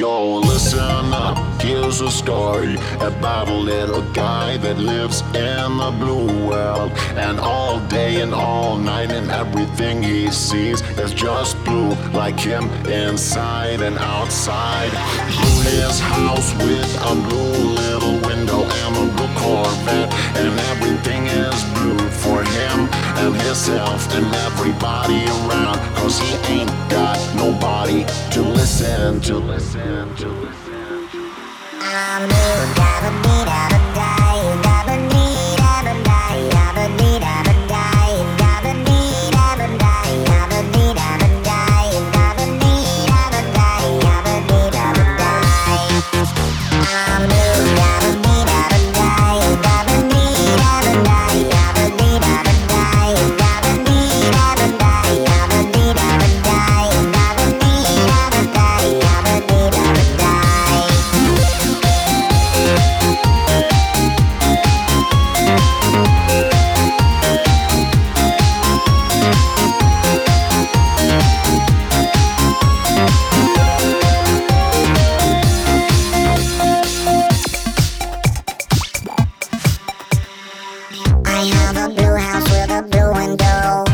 Yo, listen up, here's a story about a little guy that lives in the blue world. And all day and all night, and everything he sees is just blue, like him inside and outside. Blue his house with a blue little window and a blue Corvette, and everything is blue for him and himself and everybody around. Cause he ain't got nobody to listen to. Listen to. Listen. I'm blue, gotta be, I have a blue house with a blue window.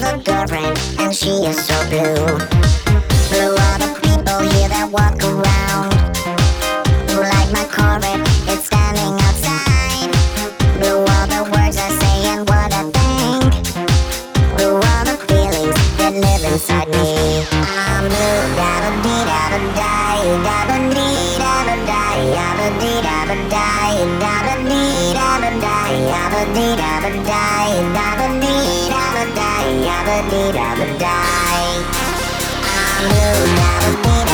Have a girlfriend and she is so blue. Blue are the people here that walk around. Blue like my Corvette, that live inside me. I'm blue, die, die, die, die, die, die, die. I'm